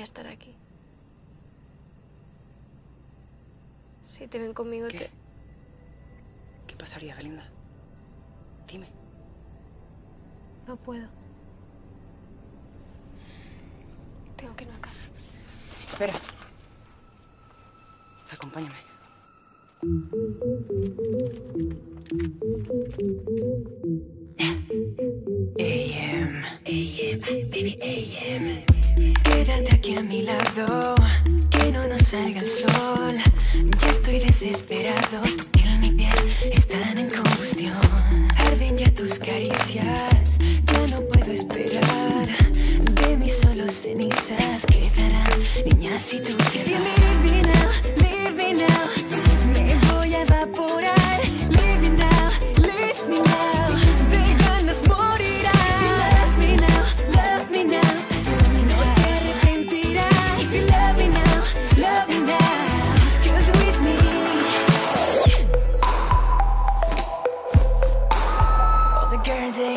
debería estar aquí. Si te ven conmigo, ¿Qué? te... ¿Qué pasaría, Belinda? Dime. No puedo. Tengo que ir a casa. Espera. Acompáñame. AM. AM, baby, AM. Que no nos salga el sol. Ya estoy desesperado, tu piel, mi piel están en combustión. Arden ya tus caricias, ya no puedo esperar. De mí solo cenizas quedarán, niñas, si tú te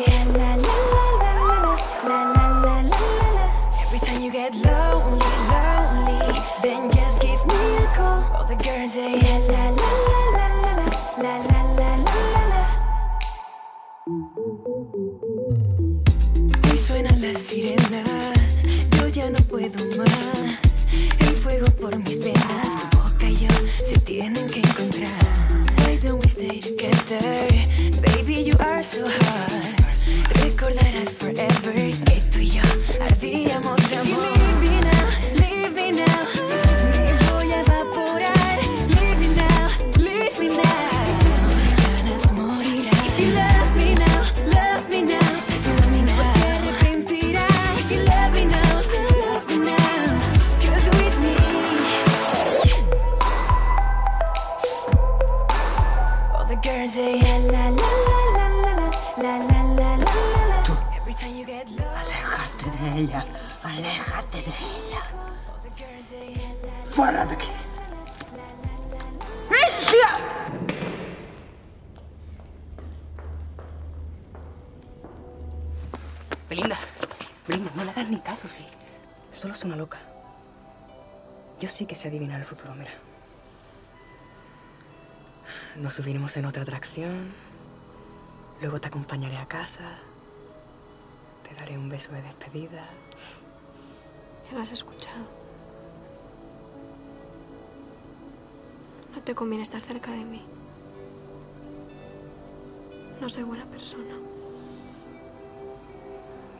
I aléjate de ella. ¡Fuera de aquí! ¡Ella! Belinda, Belinda, no le hagas ni caso, sí. Solo es una loca. Yo sí que sé adivinar el futuro, mira. Nos subiremos en otra atracción. Luego te acompañaré a casa. Te daré un beso de despedida. Lo has escuchado. No te conviene estar cerca de mí. No soy buena persona.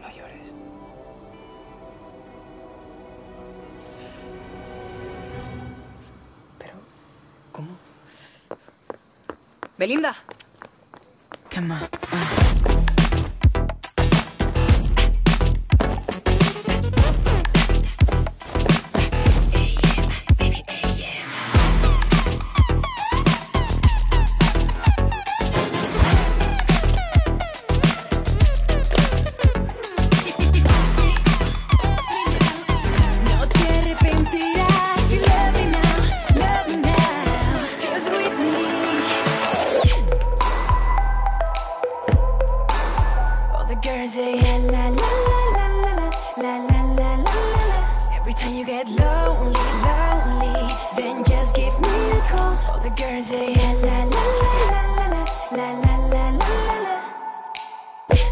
No llores. Pero, ¿cómo? Belinda. Come on. No Say la la la la la la la la la la la. Every time you get lonely, lonely, then just give me a call. All the girls say la la la la la la la la la la la. Eh.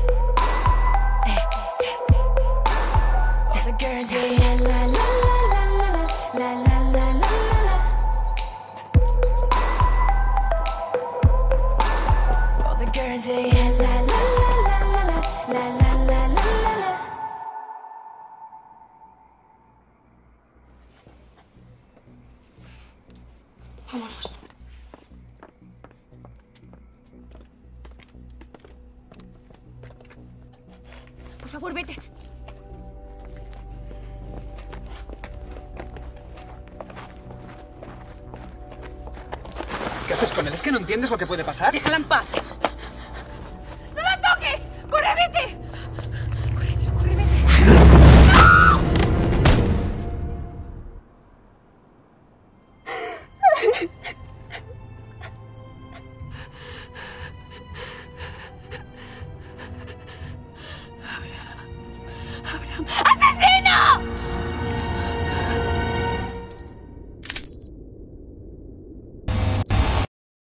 All the girls say la la la la la la la la la la la. All the girls say la Vámonos. Por favor, vete. ¿Qué haces con él? ¿Es que no entiendes lo que puede pasar? Déjala en paz. Abram. Abram.